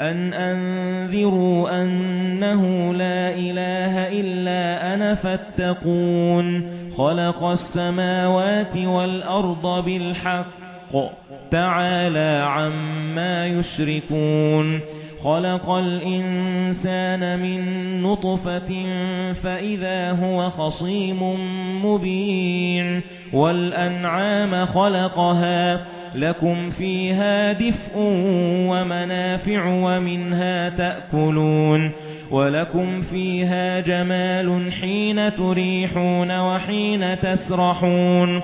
أَنْ أَنذِرُوا أَنَّهُ لَا إِلَٰهَ إِلَّا أَنَا فَاتَّقُونِ. خَلَقَ السَّمَاوَاتِ وَالْأَرْضَ بِالْحَقِّ. تَعَالَى عَمَّا يُشْرِكُونَ. خَلَقَ الْإِنسَانَ مِنْ نُطْفَةٍ فَإِذَا هُوَ خَصِيمٌ مُبِينٌ. وَالْأَنْعَامَ خَلَقَهَا. لَكُمْ فِيهَا دِفْءٌ وَمَنَافِعُ وَمِنْهَا تَأْكُلُونَ وَلَكُمْ فِيهَا جَمَالٌ حِينَ تُرِيحُونَ وَحِينَ تَسْرَحُونَ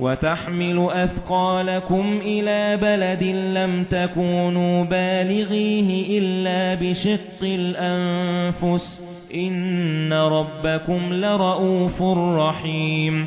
وَتَحْمِلُ أَثْقَالَكُمْ إِلَى بَلَدٍ لَّمْ تَكُونُوا بَالِغِيهِ إِلَّا بِشِقِّ الْأَنفُسِ إِنَّ رَبَّكُمْ لَرَءُوفٌ رَحِيمٌ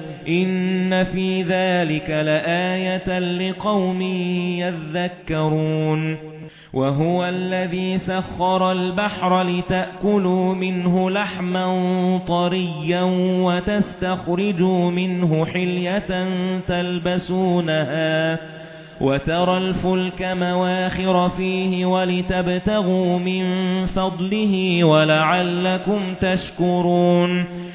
إِنَّ فِي ذَلِكَ لَآيَةً لِقَوْمٍ يَذَّكَّرُونَ وَهُوَ الَّذِي سَخَّرَ الْبَحْرَ لِتَأْكُلُوا مِنْهُ لَحْمًا طَرِيًّا وَتَسْتَخْرِجُوا مِنْهُ حِلْيَةً تَلْبَسُونَهَا وَتَرَى الْفُلْكَ مَوَاخِرَ فِيهِ وَلِتَبْتَغُوا مِنْ فَضْلِهِ وَلَعَلَّكُمْ تَشْكُرُونَ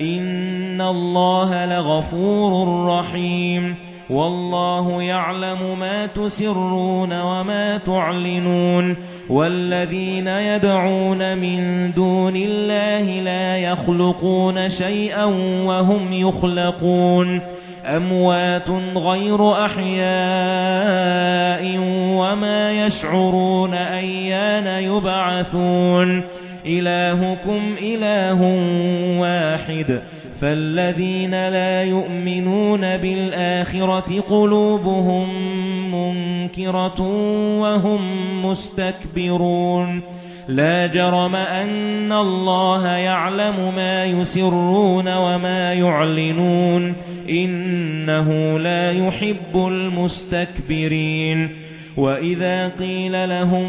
إِنَّ اللَّهَ لَغَفُورٌ رَّحِيمٌ وَاللَّهُ يَعْلَمُ مَا تُسِرُّونَ وَمَا تُعْلِنُونَ وَالَّذِينَ يَدْعُونَ مِن دُونِ اللَّهِ لَا يَخْلُقُونَ شَيْئًا وَهُمْ يُخْلَقُونَ أَمْوَاتٌ غَيْرُ أَحْيَاءٍ وَمَا يَشْعُرُونَ أَيَّانَ يُبْعَثُونَ إِلَٰهُكُمْ إِلَٰهٌ وَاحِدٌ. فَالَّذِينَ لَا يُؤْمِنُونَ بِالْآخِرَةِ قُلُوبُهُم مُنكِرَةٌ وَهُمْ مُسْتَكْبِرُونَ. لا جرم أن الله يعلم ما يسرون وما يعلنون. إنه لا يحب المستكبرين. وَإِذَا قِيلَ لَهُم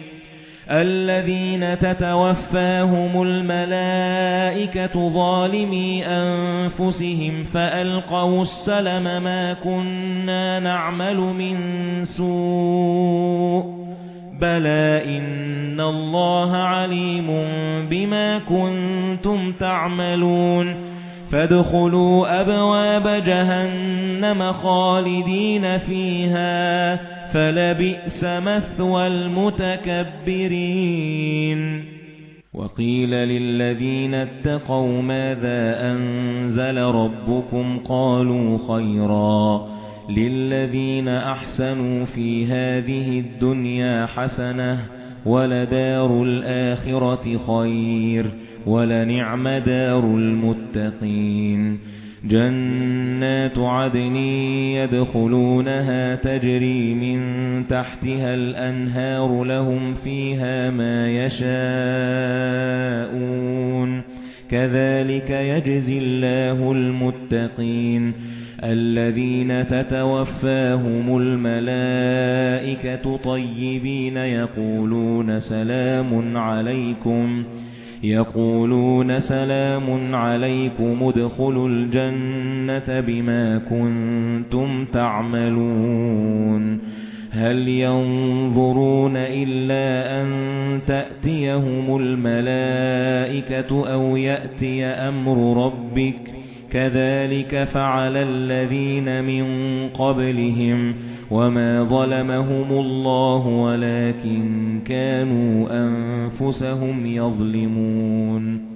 الَّذِينَ تَتَوَفَّاهُمُ الْمَلَائِكَةُ ظَالِمِي أَنفُسِهِمْ فَأَلْقَوْا السَّلَمَ مَا كُنَّا نَعْمَلُ مِن سُوءٍ بَلَى إِنَّ اللَّهَ عَلِيمٌ بِمَا كُنتُمْ تَعْمَلُونَ فَادْخُلُوا أَبْوَابَ جَهَنَّمَ خَالِدِينَ فِيهَا فَلَبِئْسَ مَثْوَى الْمُتَكَبِّرِينَ. وَقِيلَ لِلَّذِينَ اتَّقَوْا مَاذَا أَنزَلَ رَبُّكُمْ؟ قَالُوا خَيْرًا. لِلَّذِينَ أَحْسَنُوا فِي هَذِهِ الدُّنْيَا حَسَنَةٌ وَلَدَارُ الْآخِرَةِ خَيْرٌ وَلَنِعْمَ دَارُ الْمُتَّقِينَ. جَنَّاتُ عَدْنٍ يَدْخُلُونَهَا تَجْرِي مِن تَحْتِهَا الْأَنْهَارُ لَهُمْ فِيهَا مَا يَشَاءُونَ كَذَلِكَ يَجْزِي اللَّهُ الْمُتَّقِينَ الَّذِينَ تَتَوَفَّاهُمُ الْمَلَائِكَةُ طَيِّبِينَ يَقُولُونَ سَلَامٌ عَلَيْكُمْ يَقُولُونَ سَلَامٌ عَلَيْكُمْ ادْخُلُوا الْجَنَّةَ بِمَا كُنتُمْ تَعْمَلُونَ هَلْ يَنظُرُونَ إِلَّا أَن تَأْتِيَهُمُ الْمَلَائِكَةُ أَوْ يَأْتِيَ أَمْرُ رَبِّكَ كَذَلِكَ فَعَلَ الَّذِينَ مِن قَبْلِهِمْ وَمَا ظَلَمَهُمُ اللَّهُ وَلَكِن كَانُوا أَنفُسَهُمْ يَظْلِمُونَ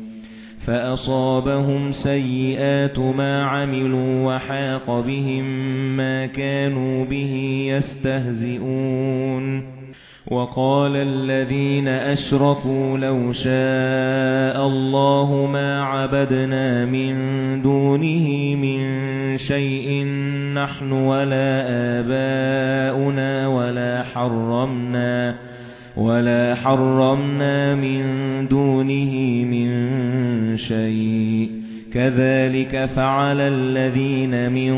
فَأَصَابَهُمْ سَيِّئَاتُ مَا عَمِلُوا وَحَاقَ بِهِم مَّا كَانُوا بِهِ يَسْتَهْزِئُونَ وَقَالَ الَّذِينَ أَشْرَكُوا لَوْ شَاءَ اللَّهُ مَا عَبَدْنَا مِن دُونِهِ مِن شَيْءٍ نَّحْنُ وَلَا آبَاؤُنَا وَلَا حَرَّمْنَا وَلَا حَرَّمْنَا مِن دُونِهِ مِن شَيْءٍ. كَذَلِكَ فَعَلَ الَّذِينَ مِن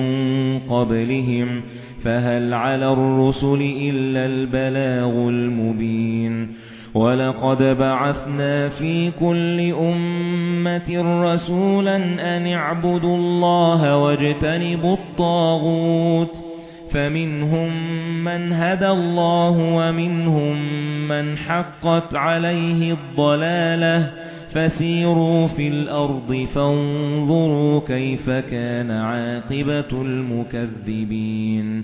قَبْلِهِمْ فَهَلْ عَلَى الرُّسُلِ إِلَّا الْبَلَاغُ الْمُبِينُ. وَلَقَدْ بَعَثْنَا فِي كُلِّ أُمَّةٍ رَّسُولًا أَنِ اعْبُدُوا اللَّهَ وَاجْتَنِبُوا الطَّاغُوتَ فَمِنْهُم مَّنْ هَدَى اللَّهُ وَمِنْهُم مَّنْ حَقَّتْ عَلَيْهِ الضَّلَالَةُ فَسِيرُوا فِي الْأَرْضِ فَانظُرُوا كَيْفَ كَانَ عَاقِبَةُ الْمُكَذِّبِينَ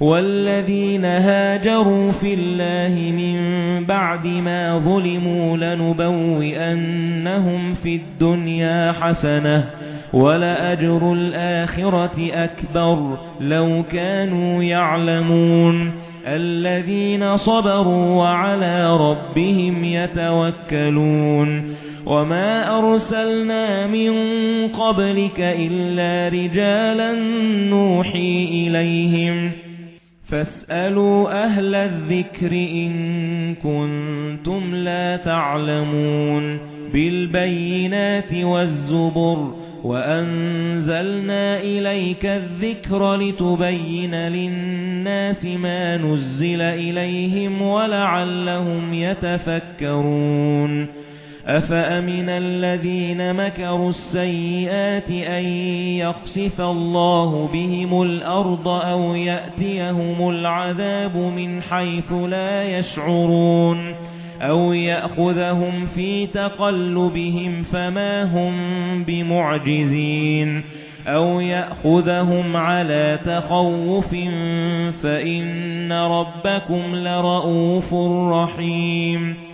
وَالَّذِينَ هَاجَرُوا فِي اللَّهِ مِن بَعْدِ مَا ظُلِمُوا لَنُبَوِّئَنَّهُمْ فِي الدُّنْيَا حَسَنَةً وَلَأَجْرُ الْآخِرَةِ أَكْبَرُ لَوْ كَانُوا يَعْلَمُونَ الَّذِينَ صَبَرُوا وَعَلَى رَبِّهِمْ يَتَوَكَّلُونَ وَمَا أَرْسَلْنَا مِن قَبْلِكَ إِلَّا رِجَالًا نُوحِي إِلَيْهِمْ فَاسْأَلُوا أَهْلَ الذِّكْرِ إِن كُنتُمْ لَا تَعْلَمُونَ بِالْبَيِّنَاتِ وَالزُّبُرِ وَأَنزَلْنَا إِلَيْكَ الذِّكْرَ لِتُبَيِّنَ لِلنَّاسِ مَا نُزِّلَ إِلَيْهِمْ وَلَعَلَّهُمْ يَتَفَكَّرُونَ أَفَأَمِنَ الَّذِينَ مَكَرُوا السَّيِّئَاتِ أَن يَخْسِفَ اللَّهُ بِهِمُ الْأَرْضَ أَوْ يَأْتِيَهُمُ الْعَذَابُ مِنْ حَيْثُ لَا يَشْعُرُونَ أَوْ يَأْخُذَهُمْ فِي تَقَلُّبِهِمْ فَمَا هُمْ بِمُعْجِزِينَ أَوْ يَأْخُذَهُمْ عَلَى تَخَوُّفٍ فَإِنَّ رَبَّكُمْ لَرَءُوفٌ رَحِيمٌ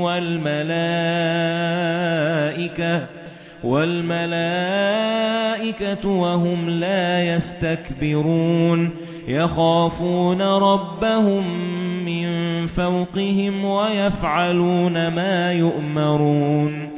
وَالْمَلَائِكَةُ وَالْمَلَائِكَةُ وَهُمْ لَا يَسْتَكْبِرُونَ يَخَافُونَ رَبَّهُم مِّن فَوْقِهِمْ وَيَفْعَلُونَ مَا يُؤْمَرُونَ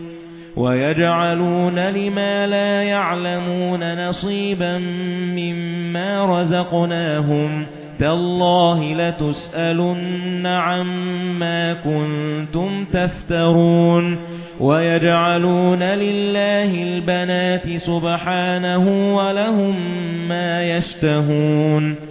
وَيَجْعَلُونَ لِمَا لَا يَعْلَمُونَ نَصِيبًا مِّمَّا رَزَقْنَاهُمْ تَاللَّهِ لَتُسْأَلُنَّ عَمَّا كُنتُمْ تَفْتَرُونَ وَيَجْعَلُونَ لِلَّهِ الْبَنَاتِ سُبْحَانَهُ وَلَهُم مَّا يَشْتَهُونَ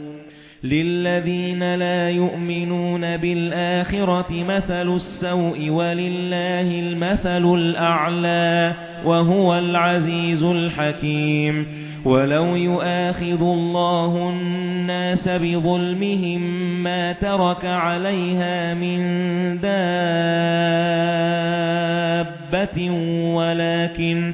لِلَّذِينَ لَا يُؤْمِنُونَ بِالْآخِرَةِ مَثَلُ السَّوْءِ وَلِلَّهِ الْمَثَلُ الْأَعْلَى وَهُوَ الْعَزِيزُ الْحَكِيمُ وَلَوْ يُؤَاخِذُ اللَّهُ النَّاسَ بِظُلْمِهِمْ مَا تَرَكَ عَلَيْهَا مِنْ دَابَّةٍ وَلَكِنْ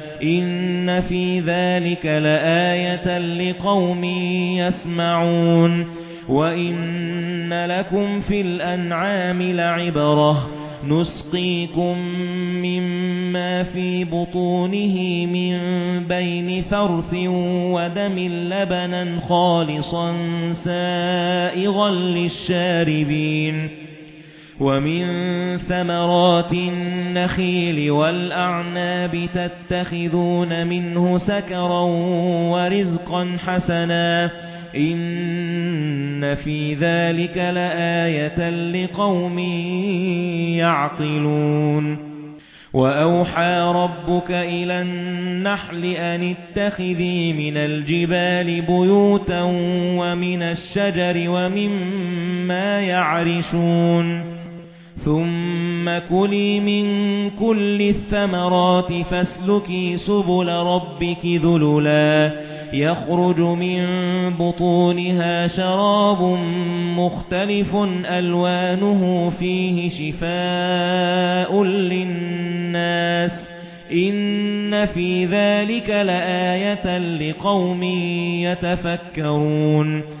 إِنَّ فِي ذَلِكَ لَآيَةً لِقَوْمٍ يَسْمَعُونَ وَإِنَّ لَكُمْ فِي الْأَنْعَامِ لَعِبْرَةً نُسْقِيكُم مِّمَّا فِي بُطُونِهِ مِن بَيْنِ فَرْثٍ وَدَمٍ لَّبَنًا خَالِصًا سَائِغًا لِّلشَّارِبِينَ وَمِن ثَمَرَاتِ النَّخِيلِ وَالْأَعْنَابِ تَتَّخِذُونَ مِنْهُ سَكَرًا وَرِزْقًا حَسَنًا إِنَّ فِي ذَلِكَ لَآيَةً لِقَوْمٍ يَعْقِلُونَ وَأَوْحَى رَبُّكَ إِلَى النَّحْلِ أَنِ اتَّخِذِي مِنَ الْجِبَالِ بُيُوتًا وَمِنَ الشَّجَرِ وَمِمَّا يَعْرِشُونَ ثُمَّ كُلِي مِن كُلِّ الثَّمَرَاتِ فَاسْلُكِي سُبُلَ رَبِّكِ ذُلُلًا يَخْرُجُ مِن بُطُونِهَا شَرَابٌ مُخْتَلِفٌ أَلْوَانُهُ فِيهِ شِفَاءٌ لِلنَّاسِ إِنَّ فِي ذَلِكَ لَآيَةً لِقَوْمٍ يَتَفَكَّرُونَ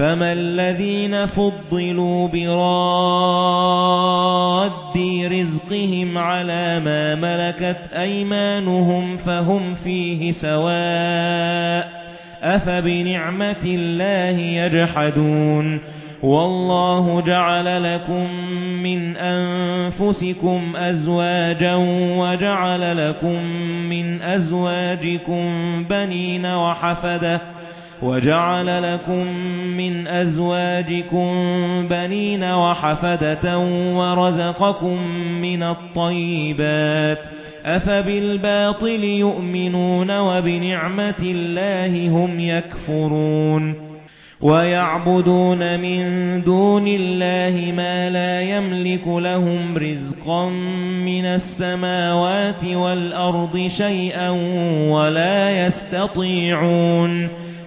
فَمَا الَّذِينَ فُضِّلُوا بِرَادِّ رِزْقِهِمْ عَلَى مَا مَلَكَتْ أَيْمَانُهُمْ فَهُمْ فِيهِ سَوَاءٌ أَفَبِنِعْمَةِ اللَّهِ يَجْحَدُونَ وَاللَّهُ جَعَلَ لَكُم مِّنْ أَنفُسِكُمْ أَزْوَاجًا وَجَعَلَ لَكُم مِّنْ أَزْوَاجِكُمْ بَنِينَ وَحَفَدَةً وَجَعَلَ لَكُم مِّنْ أَزْوَاجِكُم بَنِينَ وَحَفَدَةً وَرَزَقَكُم مِّنَ الطَّيِّبَاتِ أَفَبِالْبَاطِلِ يُؤْمِنُونَ وَبِنِعْمَةِ اللَّهِ هُمْ يَكْفُرُونَ وَيَعْبُدُونَ مِن دُونِ اللَّهِ مَا لَا يَمْلِكُ لَهُمْ رِزْقًا مِنَ السَّمَاوَاتِ وَالْأَرْضِ شَيْئًا وَلَا يَسْتَطِيعُونَ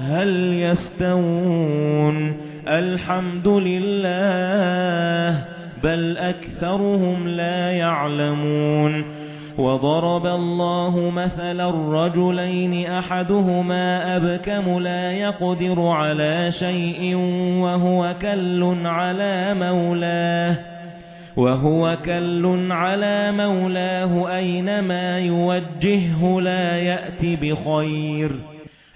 هَلْ يَسْتَوُونَ الْحَمْدُ لِلَّهِ بَلْ أَكْثَرُهُمْ لَا يَعْلَمُونَ وَضَرَبَ اللَّهُ مَثَلًا رَجُلَيْنِ أَحَدُهُمَا أَبْكَمُ لَا يَقْدِرُ عَلَى شَيْءٍ وَهُوَ كَلٌّ عَلَى مَوْلَاهُ وَهُوَ كَلٌّ عَلَى مَوْلَاهُ أَيْنَمَا يُوَجِّههُ لَا يَأْتِ بِخَيْرٍ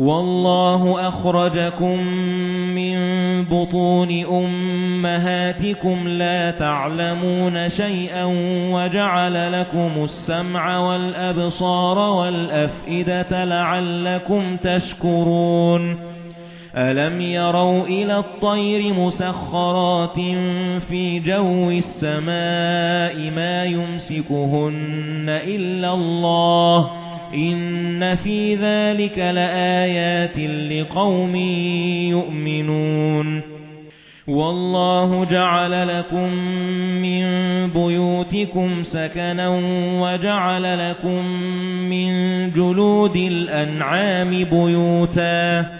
وَاللَّهُ أَخْرَجَكُم مِّن بُطُونِ أُمَّهَاتِكُمْ لَا تَعْلَمُونَ شَيْئًا وَجَعَلَ لَكُمُ السَّمْعَ وَالْأَبْصَارَ وَالْأَفْئِدَةَ لَعَلَّكُمْ تَشْكُرُونَ أَلَمْ يَرَوْا إِلَى الطَّيْرِ مُسَخَّرَاتٍ فِي جَوِّ السَّمَاءِ مَا يُمْسِكُهُنَّ إِلَّا اللَّهُ إِنَّ فِي ذَلِكَ لَآيَاتٍ لِقَوْمٍ يُؤْمِنُونَ وَاللَّهُ جَعَلَ لَكُم مِّن بُيُوتِكُمْ سَكَنًا وَجَعَلَ لَكُم مِّن جُلُودِ الْأَنْعَامِ بُيُوتًا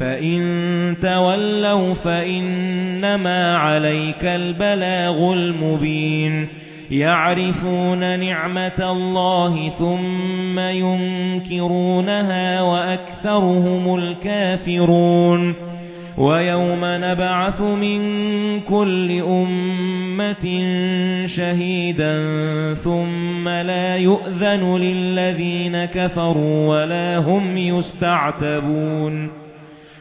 فَإِن تَوَلَّوْا فَإِنَّمَا عَلَيْكَ الْبَلَاغُ الْمُبِينُ يَعْرِفُونَ نِعْمَةَ اللَّهِ ثُمَّ يُنكِرُونَهَا وَأَكْثَرُهُمُ الْكَافِرُونَ وَيَوْمَ نَبْعَثُ مِنْ كُلِّ أُمَّةٍ شَهِيدًا ثُمَّ لَا يُؤْذَنُ لِلَّذِينَ كَفَرُوا وَلَا هُمْ يُسْتَعْتَبُونَ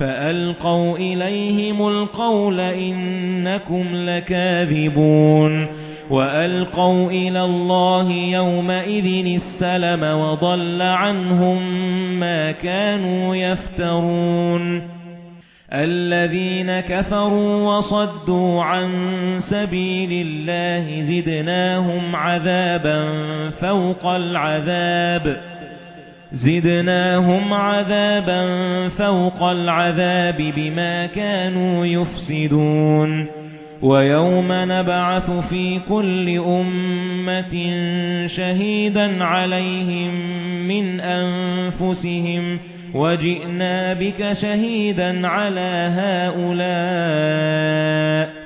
فَأَلْقَوْا إِلَيْهِمُ الْقَوْلَ إِنَّكُمْ لَكَاذِبُونَ وَأَلْقَوْا إِلَى اللَّهِ يَوْمَئِذٍ السَّلَمَ وَضَلَّ عَنْهُمْ مَا كَانُوا يَفْتَرُونَ الَّذِينَ كَفَرُوا وَصَدُّوا عَن سَبِيلِ اللَّهِ زِدْنَاهُمْ عَذَابًا فَوْقَ الْعَذَابِ زِدْنَاهُمْ عَذَابًا فَوْقَ الْعَذَابِ بِمَا كَانُوا يُفْسِدُونَ. وَيَوْمَ نَبْعَثُ فِي كُلِّ أُمَّةٍ شَهِيدًا عَلَيْهِمْ مِنْ أَنفُسِهِمْ. وَجِئْنَا بِكَ شَهِيدًا عَلَى هَؤُلَاءِ.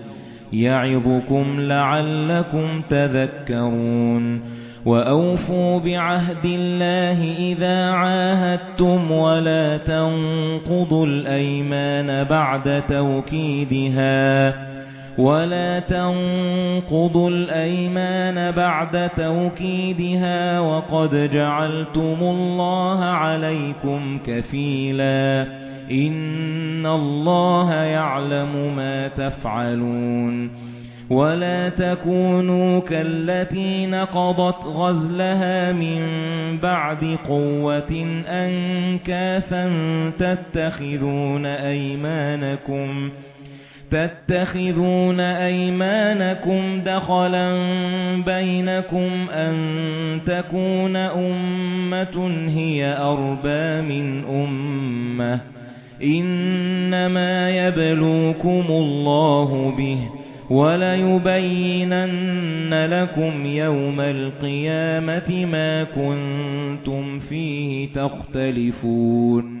يَعِظُكُمْ لَعَلَّكُمْ تَذَكَّرُونَ وَأَوْفُوا بِعَهْدِ اللَّهِ إِذَا عَاهَدتُّمْ وَلَا تَنقُضُوا الْأَيْمَانَ بَعْدَ تَوْكِيدِهَا وَلَا تَنقُضُوا الْأَيْمَانَ بَعْدَ تَوْكِيدِهَا وَقَدْ جَعَلْتُمُ اللَّهَ عَلَيْكُمْ كَفِيلًا إِنَّ اللَّهَ يَعْلَمُ مَا تَفْعَلُونَ وَلَا تَكُونُوا كَالَّتِي نَقَضَتْ غَزْلَهَا مِنْ بَعْدِ قُوَّةٍ أَنْكَاثًا تَتَّخِذُونَ أَيْمَانَكُمْ تَتَّخِذُونَ أَيْمَانَكُمْ دَخَلًا بَيْنَكُمْ أَن تَكُونَ أُمَّةٌ هِيَ أَرْبَى مِنْ أُمَّةٍ إِنَّمَا يَبْلُوكُمُ اللَّهُ بِهِ وَلَيُبَيِّنَنَّ لَكُمْ يَوْمَ الْقِيَامَةِ مَا كُنتُمْ فِيهِ تَخْتَلِفُونَ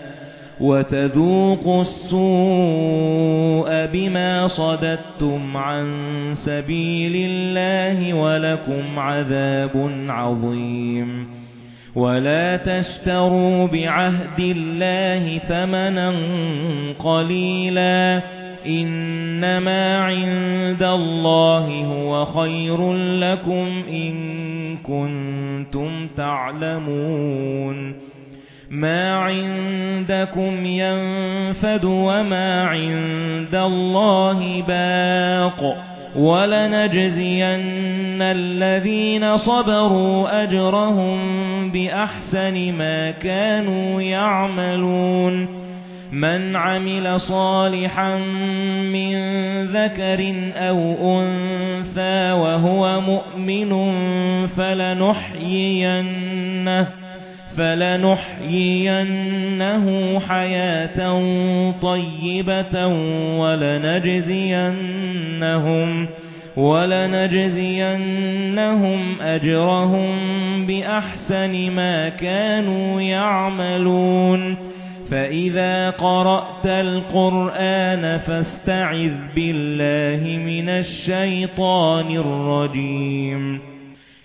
وَتَذُوقُوا السُّوءَ بِمَا صَدَدتُّمْ عَن سَبِيلِ اللَّهِ وَلَكُمْ عَذَابٌ عَظِيمٌ. وَلَا تَشْتَرُوا بِعَهْدِ اللَّهِ ثَمَنًا قَلِيلًا. إِنَّمَا عِندَ اللَّهِ هُوَ خَيْرٌ لَّكُمْ إِن كُنتُمْ تَعْلَمُونَ. مَا عِندَكُمْ يَنفَدُ وَمَا عِندَ اللَّهِ بَاقٍ وَلَنَجْزِيَنَّ الَّذِينَ صَبَرُوا أَجْرَهُم بِأَحْسَنِ مَا كَانُوا يَعْمَلُونَ مَنْ عَمِلَ صَالِحًا مِنْ ذَكَرٍ أَوْ أُنْثَى وَهُوَ مُؤْمِنٌ فَلَنُحْيِيَنَّهُ فَلَنُحْيِيَنَّهُ حَيَاةً طَيِّبَةً وَلَنَجْزِيَنَّهُمْ وَلَنَجْزِيَنَّهُمْ أَجْرَهُم بِأَحْسَنِ مَا كَانُوا يَعْمَلُونَ فَإِذَا قَرَأْتَ الْقُرْآنَ فَاسْتَعِذْ بِاللَّهِ مِنَ الشَّيْطَانِ الرَّجِيمِ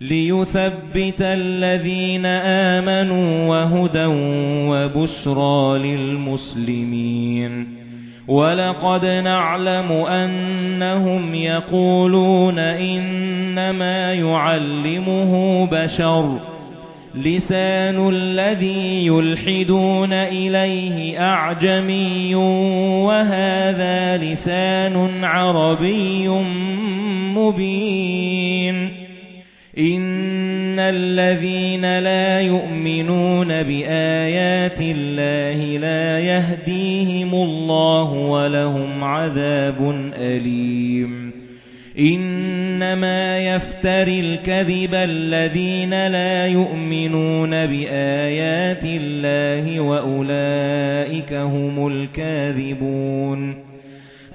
لِيُثَبِّتَ الَّذِينَ آمَنُوا وَهُدًى وَبُشْرَى لِلْمُسْلِمِينَ. وَلَقَدْ نَعْلَمُ أَنَّهُمْ يَقُولُونَ إِنَّمَا يُعَلِّمُهُ بَشَرٌ. لِسَانُ الَّذِي يُلْحِدُونَ إِلَيْهِ أَعْجَمِيٌّ وَهَذَا لِسَانٌ عَرَبِيٌّ مُبِينٌ. إِنَّ الَّذِينَ لَا يُؤْمِنُونَ بِآيَاتِ اللَّهِ لَا يَهْدِيهِمُ اللَّهُ وَلَهُمْ عَذَابٌ أَلِيمٌ إِنَّمَا يَفْتَرِي الْكَذِبَ الَّذِينَ لَا يُؤْمِنُونَ بِآيَاتِ اللَّهِ وَأُولَئِكَ هُمُ الْكَاذِبُونَ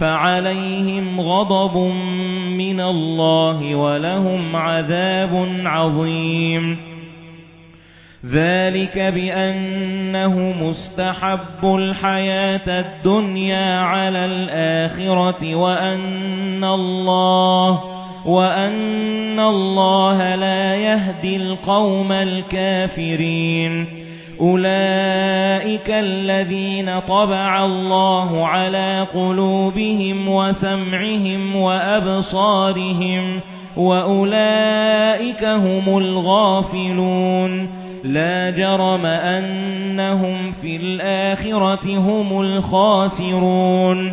فَعَلَيْهِمْ غَضَبٌ مِنَ اللَّهِ وَلَهُمْ عَذَابٌ عَظِيمٌ. ذَلِكَ بِأَنَّهُ مُسْتَحَبُّ الْحَيَاةَ الدُّنْيَا عَلَى الْآخِرَةِ وَأَنَّ اللَّهَ وَأَنَّ اللَّهَ لَا يَهْدِي الْقَوْمَ الْكَافِرِينَ. أُولَئِكَ الَّذِينَ طَبَعَ اللَّهُ عَلَى قُلُوبِهِمْ وَسَمْعِهِمْ وَأَبْصَارِهِمْ وَأُولَئِكَ هُمُ الْغَافِلُونَ لَا جَرَمَ أَنَّهُمْ فِي الْآخِرَةِ هُمُ الْخَاسِرُونَ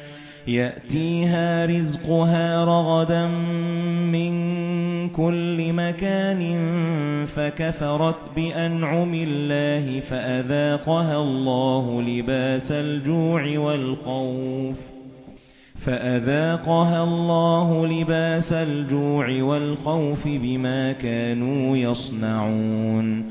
يَأْتِيهَا رِزْقُهَا رَغَدًا مِنْ كُلِّ مَكَانٍ فَكَفَرَتْ بِأَنْعُمِ اللَّهِ فَأَذَاقَهَا اللَّهُ لِبَاسَ الْجُوعِ وَالْخَوْفِ فَأَذَاقَهَا اللَّهُ لِبَاسَ الْجُوعِ وَالْخَوْفِ بِمَا كَانُوا يَصْنَعُونَ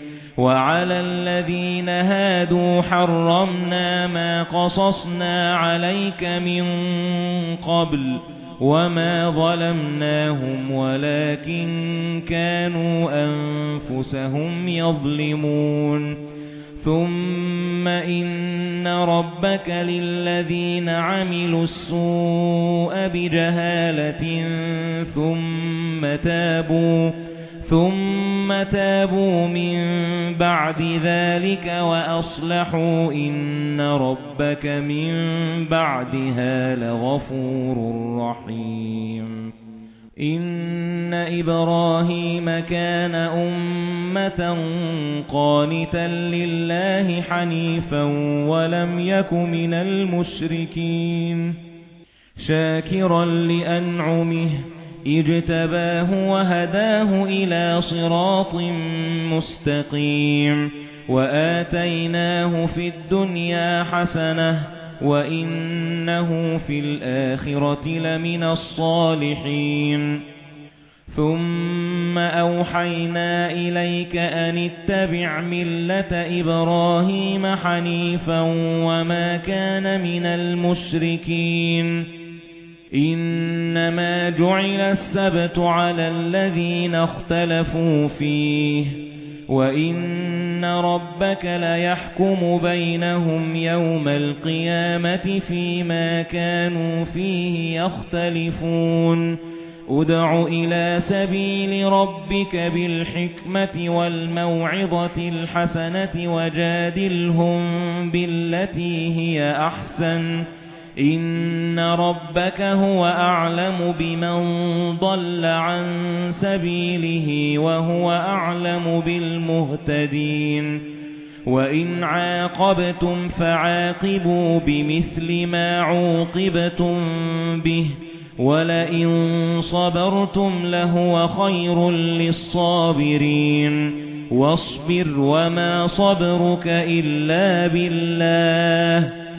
وَعَلَى الَّذِينَ هَادُوا حَرَّمْنَا مَا قَصَصْنَا عَلَيْكَ مِنْ قَبْلُ وَمَا ظَلَمْنَاهُمْ وَلَكِنْ كَانُوا أَنفُسَهُمْ يَظْلِمُونَ. ثُمَّ إِنَّ رَبَّكَ لِلَّذِينَ عَمِلُوا السُّوءَ بِجَهَالَةٍ ثُمَّ تَابُوا ثُمَّ تَابُوا مِن بَعْدِ ذَلِكَ وَأَصْلَحُوا إِنَّ رَبَّكَ مِن بَعْدِهَا لَغَفُورٌ رَّحِيمٌ. إِنَّ إِبْرَاهِيمَ كَانَ أُمَّةً قَانِتًا لِّلَّهِ حَنِيفًا وَلَمْ يَكُ مِنَ الْمُشْرِكِينَ. شَاكِرًا لِّأَنْعُمِهِ اجتباه وهداه إلى صراط مستقيم وآتيناه في الدنيا حسنة وإنه في الآخرة لمن الصالحين ثُمَّ أَوْحَيْنَا إِلَيْكَ أَنِ اتَّبِعْ مِلَّةَ إِبْرَاهِيمَ حَنِيفًا وَمَا كَانَ مِنَ الْمُشْرِكِينَ إِنَّمَا جُعِلَ السَّبْتُ عَلَى الَّذِينَ اخْتَلَفُوا فِيهِ وَإِنَّ رَبَّكَ لَيَحْكُمُ بَيْنَهُمْ يَوْمَ الْقِيَامَةِ فِيمَا كَانُوا فِيهِ يَخْتَلِفُونَ. أُدْعُ إِلَى سَبِيلِ رَبِّكَ بِالْحِكْمَةِ وَالْمَوْعِظَةِ الْحَسَنَةِ وَجَادِلْهُم بِالَّتِي هِيَ أَحْسَنُ. إِنَّ رَبَّكَ هُوَ أَعْلَمُ بِمَنْ ضَلَّ عَن سَبِيلِهِ وَهُوَ أَعْلَمُ بِالْمُهْتَدِينَ وَإِنْ عَاقَبْتُمْ فَعَاقِبُوا بِمِثْلِ مَا عُوقِبْتُمْ بِهِ وَلَئِن صَبَرْتُمْ لَهُوَ خَيْرٌ لِلصَّابِرِينَ وَاصْبِرْ وَمَا صَبْرُكَ إِلَّا بِاللَّهِ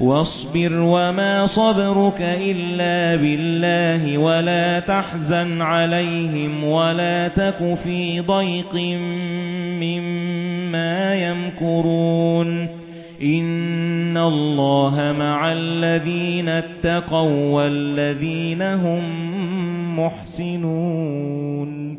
وَاصْبِرْ وَمَا صَبْرُكَ إِلَّا بِاللَّهِ وَلَا تَحْزَنْ عَلَيْهِمْ وَلَا تَكُ فِي ضَيْقٍ مِّمَّا يَمْكُرُونَ إِنَّ اللَّهَ مَعَ الَّذِينَ اتَّقَوْا وَالَّذِينَ هُمْ مُحْسِنُونَ